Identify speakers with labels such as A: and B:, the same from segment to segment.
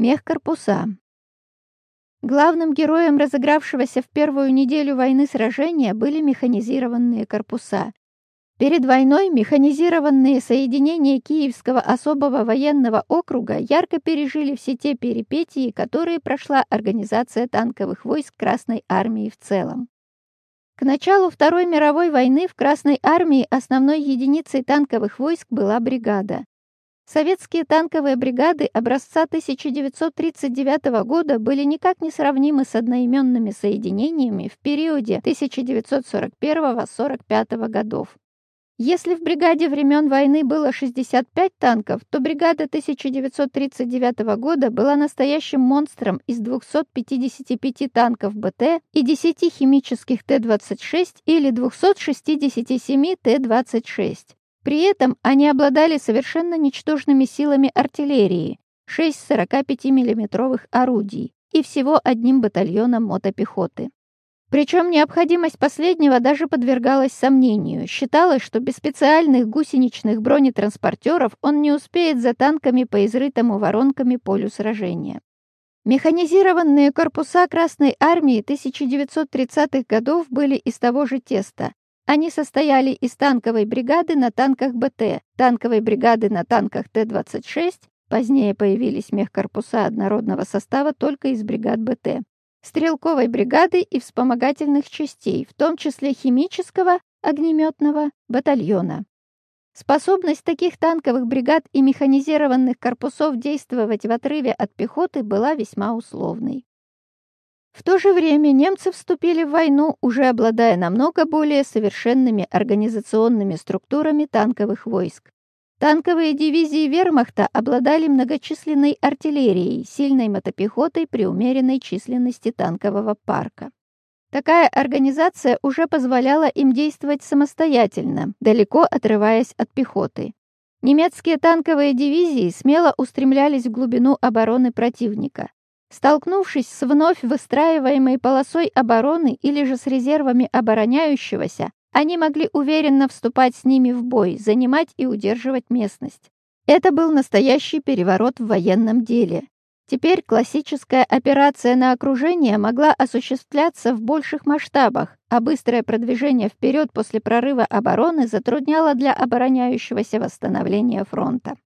A: Мехкорпуса. Главным героем разыгравшегося в первую неделю войны сражения были механизированные корпуса. Перед войной механизированные соединения Киевского особого военного округа ярко пережили все те перипетии, которые прошла организация танковых войск Красной Армии в целом. К началу Второй мировой войны в Красной Армии основной единицей танковых войск была бригада. Советские танковые бригады образца 1939 года были никак не сравнимы с одноименными соединениями в периоде 1941-45 годов. Если в бригаде времен войны было 65 танков, то бригада 1939 года была настоящим монстром из 255 танков БТ и 10 химических Т-26 или 267 Т-26. При этом они обладали совершенно ничтожными силами артиллерии, 6 45 миллиметровых орудий и всего одним батальоном мотопехоты. Причем необходимость последнего даже подвергалась сомнению. Считалось, что без специальных гусеничных бронетранспортеров он не успеет за танками по изрытому воронками полю сражения. Механизированные корпуса Красной Армии 1930-х годов были из того же теста. Они состояли из танковой бригады на танках БТ, танковой бригады на танках Т-26, позднее появились мехкорпуса однородного состава только из бригад БТ, стрелковой бригады и вспомогательных частей, в том числе химического, огнеметного батальона. Способность таких танковых бригад и механизированных корпусов действовать в отрыве от пехоты была весьма условной. В то же время немцы вступили в войну, уже обладая намного более совершенными организационными структурами танковых войск. Танковые дивизии вермахта обладали многочисленной артиллерией, сильной мотопехотой при умеренной численности танкового парка. Такая организация уже позволяла им действовать самостоятельно, далеко отрываясь от пехоты. Немецкие танковые дивизии смело устремлялись в глубину обороны противника. Столкнувшись с вновь выстраиваемой полосой обороны или же с резервами обороняющегося, они могли уверенно вступать с ними в бой, занимать и удерживать местность. Это был настоящий переворот в военном деле. Теперь классическая операция на окружение могла осуществляться в больших масштабах, а быстрое продвижение вперед после прорыва обороны затрудняло для обороняющегося восстановления фронта.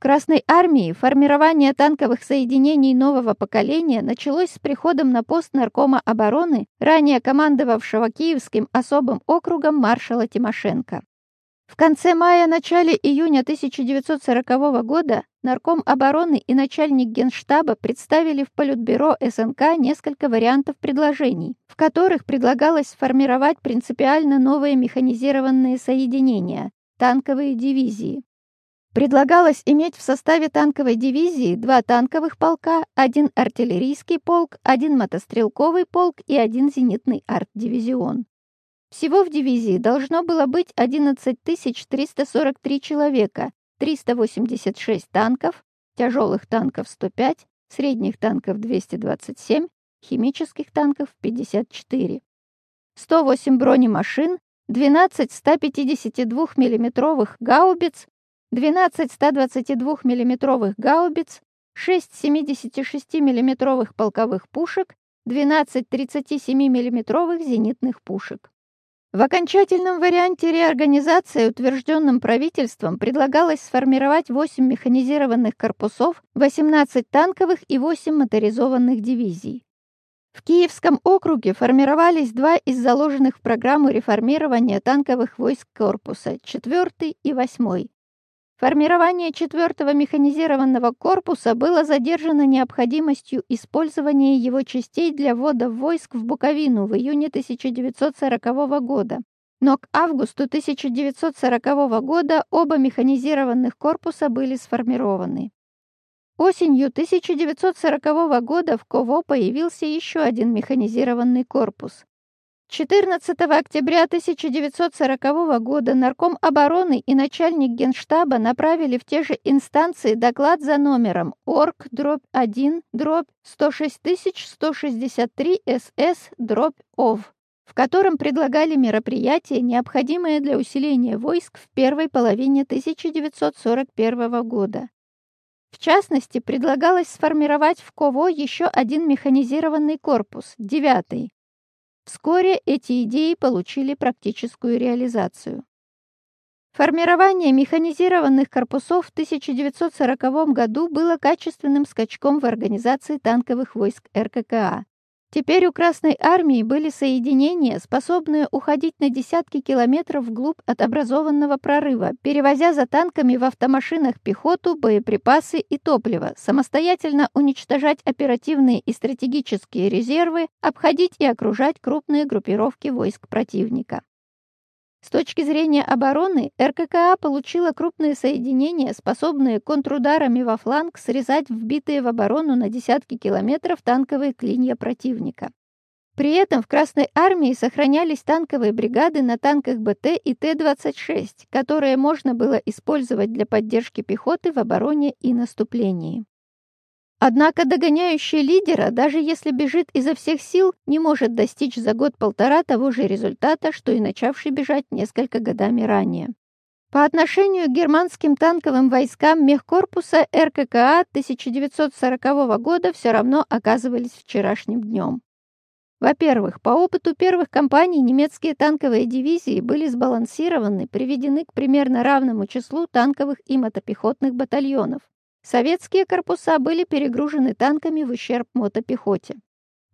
A: Красной армии формирование танковых соединений нового поколения началось с приходом на пост наркома обороны, ранее командовавшего Киевским особым округом маршала Тимошенко. В конце мая-начале июня 1940 года нарком обороны и начальник генштаба представили в Политбюро СНК несколько вариантов предложений, в которых предлагалось сформировать принципиально новые механизированные соединения – танковые дивизии. Предлагалось иметь в составе танковой дивизии два танковых полка, один артиллерийский полк, один мотострелковый полк и один зенитный арт-дивизион. Всего в дивизии должно было быть 11 343 человека, 386 танков, тяжелых танков 105, средних танков 227, химических танков 54. 108 бронемашин, 12 152 миллиметровых гаубиц, 12 122 миллиметровых гаубиц, 6 76 миллиметровых полковых пушек, 12 37 миллиметровых зенитных пушек. В окончательном варианте реорганизации, утвержденным правительством, предлагалось сформировать 8 механизированных корпусов, 18 танковых и 8 моторизованных дивизий. В Киевском округе формировались два из заложенных в программу реформирования танковых войск корпуса, 4 и 8. Формирование четвертого механизированного корпуса было задержано необходимостью использования его частей для ввода войск в Буковину в июне 1940 года. Но к августу 1940 года оба механизированных корпуса были сформированы. Осенью 1940 года в Ково появился еще один механизированный корпус. 14 октября 1940 года нарком обороны и начальник генштаба направили в те же инстанции доклад за номером ОРК дробь 1 дробь 106163 СС дробь ОВ, в котором предлагали мероприятия, необходимые для усиления войск в первой половине 1941 года. В частности, предлагалось сформировать в КОВО еще один механизированный корпус, девятый. Вскоре эти идеи получили практическую реализацию. Формирование механизированных корпусов в 1940 году было качественным скачком в организации танковых войск РККА. Теперь у Красной Армии были соединения, способные уходить на десятки километров вглубь от образованного прорыва, перевозя за танками в автомашинах пехоту, боеприпасы и топливо, самостоятельно уничтожать оперативные и стратегические резервы, обходить и окружать крупные группировки войск противника. С точки зрения обороны, РККА получила крупные соединения, способные контрударами во фланг срезать вбитые в оборону на десятки километров танковые клинья противника. При этом в Красной армии сохранялись танковые бригады на танках БТ и Т-26, которые можно было использовать для поддержки пехоты в обороне и наступлении. Однако догоняющий лидера, даже если бежит изо всех сил, не может достичь за год-полтора того же результата, что и начавший бежать несколько годами ранее. По отношению к германским танковым войскам мехкорпуса РККА 1940 года все равно оказывались вчерашним днем. Во-первых, по опыту первых кампаний немецкие танковые дивизии были сбалансированы, приведены к примерно равному числу танковых и мотопехотных батальонов. Советские корпуса были перегружены танками в ущерб мотопехоте.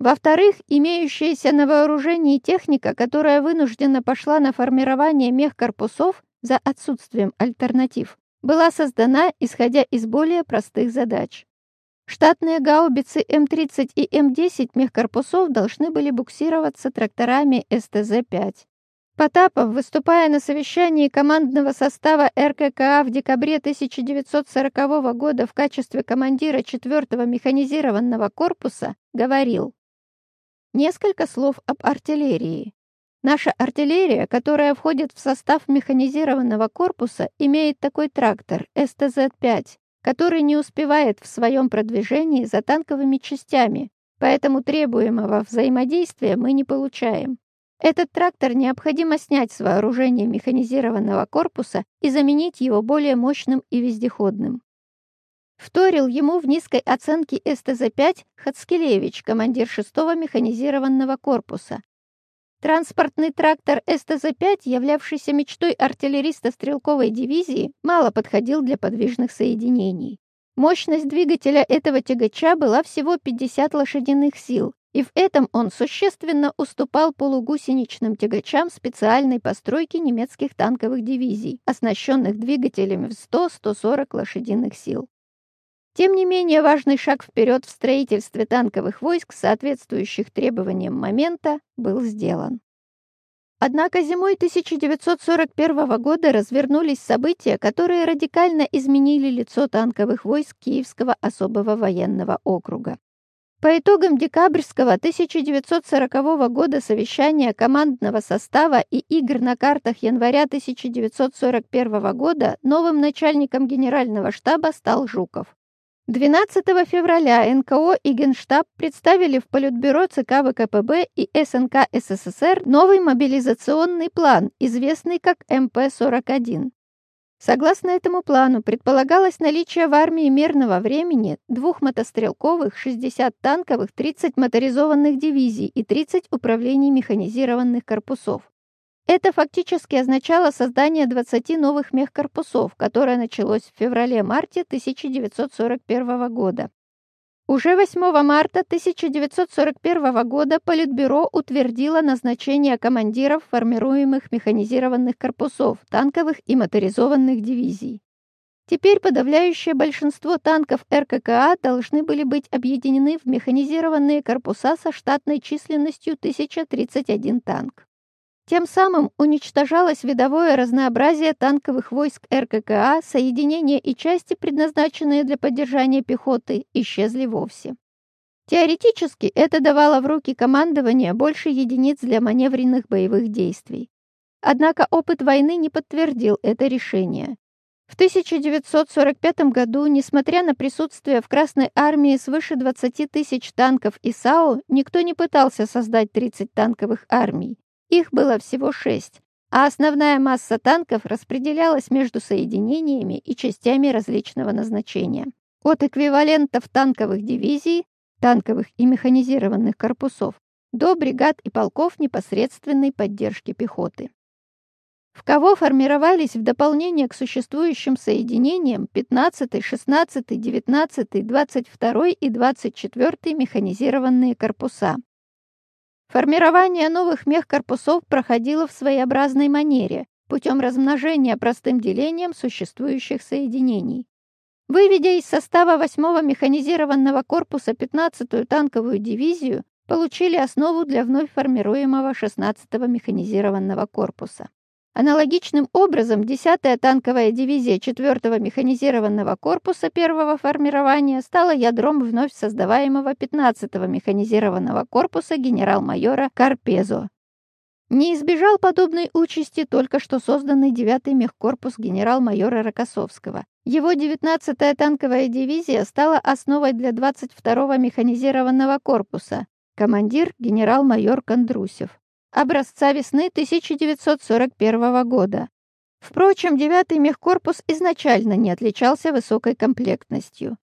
A: Во-вторых, имеющаяся на вооружении техника, которая вынуждена пошла на формирование мехкорпусов за отсутствием альтернатив, была создана, исходя из более простых задач. Штатные гаубицы М-30 и М-10 мехкорпусов должны были буксироваться тракторами СТЗ-5. Потапов, выступая на совещании командного состава РККА в декабре 1940 года в качестве командира 4-го механизированного корпуса, говорил Несколько слов об артиллерии. Наша артиллерия, которая входит в состав механизированного корпуса, имеет такой трактор СТЗ-5, который не успевает в своем продвижении за танковыми частями, поэтому требуемого взаимодействия мы не получаем. Этот трактор необходимо снять с вооружения механизированного корпуса и заменить его более мощным и вездеходным. Вторил ему в низкой оценке СТЗ-5 Хацкелевич, командир 6-го механизированного корпуса. Транспортный трактор СТЗ-5, являвшийся мечтой артиллериста стрелковой дивизии, мало подходил для подвижных соединений. Мощность двигателя этого тягача была всего 50 лошадиных сил, и в этом он существенно уступал полугусеничным тягачам специальной постройки немецких танковых дивизий, оснащенных двигателями в 100-140 лошадиных сил. Тем не менее, важный шаг вперед в строительстве танковых войск, соответствующих требованиям момента, был сделан. Однако зимой 1941 года развернулись события, которые радикально изменили лицо танковых войск Киевского особого военного округа. По итогам декабрьского 1940 года совещания командного состава и игр на картах января 1941 года новым начальником генерального штаба стал Жуков. 12 февраля НКО и Генштаб представили в Политбюро ЦК ВКПБ и СНК СССР новый мобилизационный план, известный как МП-41. Согласно этому плану, предполагалось наличие в армии мирного времени двух мотострелковых, 60 танковых, 30 моторизованных дивизий и 30 управлений механизированных корпусов. Это фактически означало создание 20 новых мехкорпусов, которое началось в феврале-марте 1941 года. Уже 8 марта 1941 года Политбюро утвердило назначение командиров формируемых механизированных корпусов, танковых и моторизованных дивизий. Теперь подавляющее большинство танков РККА должны были быть объединены в механизированные корпуса со штатной численностью 1031 танк. Тем самым уничтожалось видовое разнообразие танковых войск РККА, соединения и части, предназначенные для поддержания пехоты, исчезли вовсе. Теоретически это давало в руки командования больше единиц для маневренных боевых действий. Однако опыт войны не подтвердил это решение. В 1945 году, несмотря на присутствие в Красной армии свыше 20 тысяч танков и САУ, никто не пытался создать 30 танковых армий. Их было всего шесть, а основная масса танков распределялась между соединениями и частями различного назначения. от эквивалентов танковых дивизий, танковых и механизированных корпусов, до бригад и полков непосредственной поддержки пехоты. В кого формировались в дополнение к существующим соединениям 15, 16, 19, 22 и 24 механизированные корпуса. Формирование новых мехкорпусов проходило в своеобразной манере, путем размножения простым делением существующих соединений. Выведя из состава 8-го механизированного корпуса 15-ю танковую дивизию, получили основу для вновь формируемого 16-го механизированного корпуса. Аналогичным образом 10-я танковая дивизия 4-го механизированного корпуса первого формирования стала ядром вновь создаваемого 15-го механизированного корпуса генерал-майора Карпезо. Не избежал подобной участи только что созданный 9-й мехкорпус генерал-майора Рокоссовского. Его 19-я танковая дивизия стала основой для 22-го механизированного корпуса. Командир генерал-майор Кондрусев образца весны 1941 года. Впрочем, девятый мехкорпус изначально не отличался высокой комплектностью.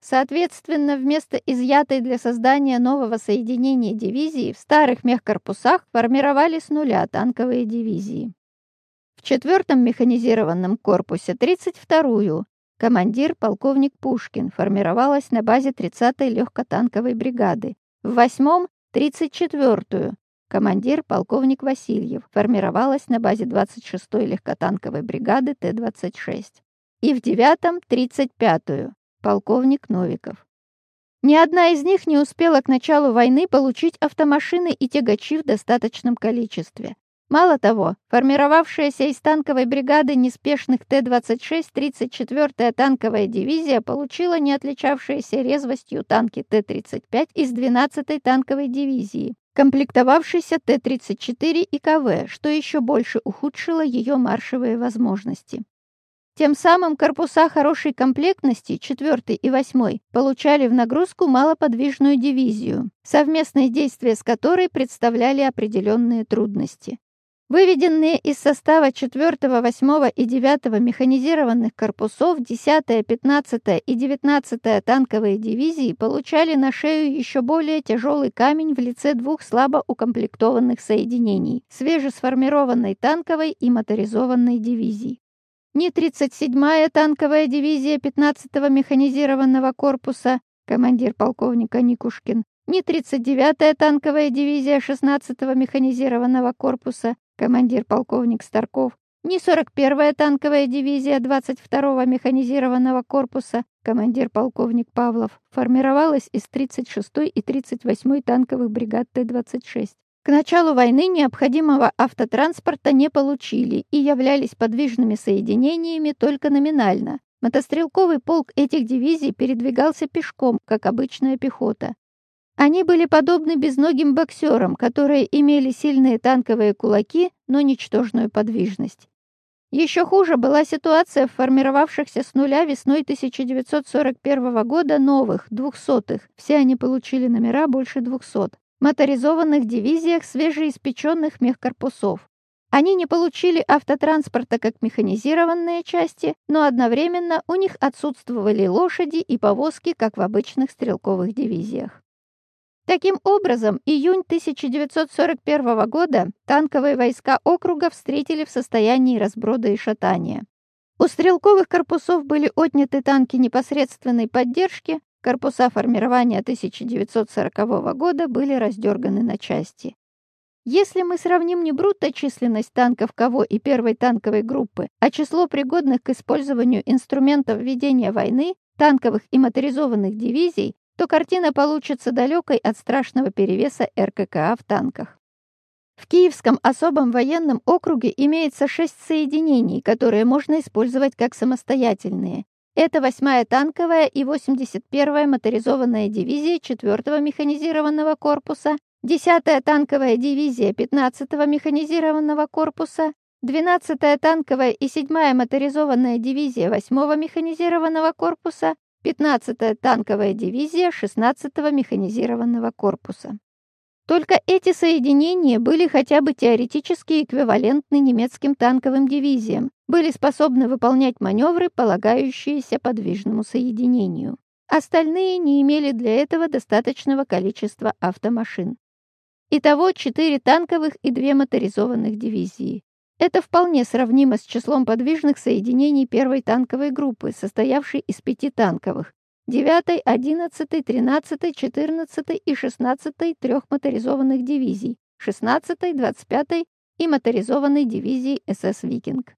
A: Соответственно, вместо изъятой для создания нового соединения дивизии в старых мехкорпусах формировали с нуля танковые дивизии. В четвертом механизированном корпусе 32-ю командир полковник Пушкин формировалась на базе 30-й легкотанковой бригады, в восьмом — 34-ю Командир полковник Васильев формировалась на базе 26-й легкотанковой бригады Т-26 и в 9-м 35-ю полковник Новиков. Ни одна из них не успела к началу войны получить автомашины и тягачи в достаточном количестве. Мало того, формировавшаяся из танковой бригады неспешных Т-26 34-я танковая дивизия получила не отличавшиеся резвостью танки Т-35 из 12-й танковой дивизии, комплектовавшейся Т-34 и КВ, что еще больше ухудшило ее маршевые возможности. Тем самым корпуса хорошей комплектности, 4 и 8, получали в нагрузку малоподвижную дивизию, совместные действия с которой представляли определенные трудности. Выведенные из состава 4, 8 и 9 механизированных корпусов 10, 15 и 19 танковые дивизии получали на шею еще более тяжелый камень в лице двух слабо укомплектованных соединений – свежесформированной танковой и моторизованной дивизий. Ни 37-я танковая дивизия 15-го механизированного корпуса, командир полковника Никушкин, ни 39-я танковая дивизия 16-го механизированного корпуса, командир полковник Старков, ни 41-я танковая дивизия 22-го механизированного корпуса, командир полковник Павлов, формировалась из 36-й и 38-й танковых бригад Т-26. К началу войны необходимого автотранспорта не получили и являлись подвижными соединениями только номинально. Мотострелковый полк этих дивизий передвигался пешком, как обычная пехота. Они были подобны безногим боксерам, которые имели сильные танковые кулаки, но ничтожную подвижность. Еще хуже была ситуация в формировавшихся с нуля весной 1941 года новых, двухсотых, все они получили номера больше двухсот, моторизованных дивизиях свежеиспеченных мехкорпусов. Они не получили автотранспорта как механизированные части, но одновременно у них отсутствовали лошади и повозки, как в обычных стрелковых дивизиях. Таким образом, июнь 1941 года танковые войска округа встретили в состоянии разброда и шатания. У стрелковых корпусов были отняты танки непосредственной поддержки, корпуса формирования 1940 года были раздерганы на части. Если мы сравним не брутто численность танков КВО и первой танковой группы, а число пригодных к использованию инструментов ведения войны, танковых и моторизованных дивизий, то картина получится далекой от страшного перевеса РККА в танках. В Киевском особом военном округе имеется шесть соединений, которые можно использовать как самостоятельные. Это 8-я танковая и 81-я моторизованная дивизия 4-го механизированного корпуса, 10-я танковая дивизия 15-го механизированного корпуса, 12-я танковая и 7-я моторизованная дивизия 8-го механизированного корпуса, 15-я танковая дивизия 16-го механизированного корпуса. Только эти соединения были хотя бы теоретически эквивалентны немецким танковым дивизиям, были способны выполнять маневры, полагающиеся подвижному соединению. Остальные не имели для этого достаточного количества автомашин. Итого 4 танковых и 2 моторизованных дивизии. Это вполне сравнимо с числом подвижных соединений первой танковой группы, состоявшей из пяти танковых, 9, 11, 13, 14 и 16 трех моторизованных дивизий, 16, 25 и моторизованной дивизии СС «Викинг».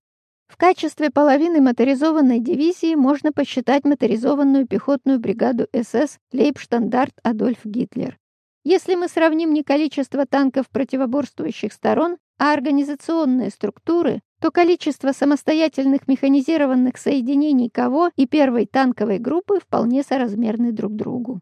A: В качестве половины моторизованной дивизии можно посчитать моторизованную пехотную бригаду СС «Лейбштандарт Адольф Гитлер». Если мы сравним не количество танков противоборствующих сторон, а организационные структуры, то количество самостоятельных механизированных соединений КО и первой танковой группы вполне соразмерны друг другу.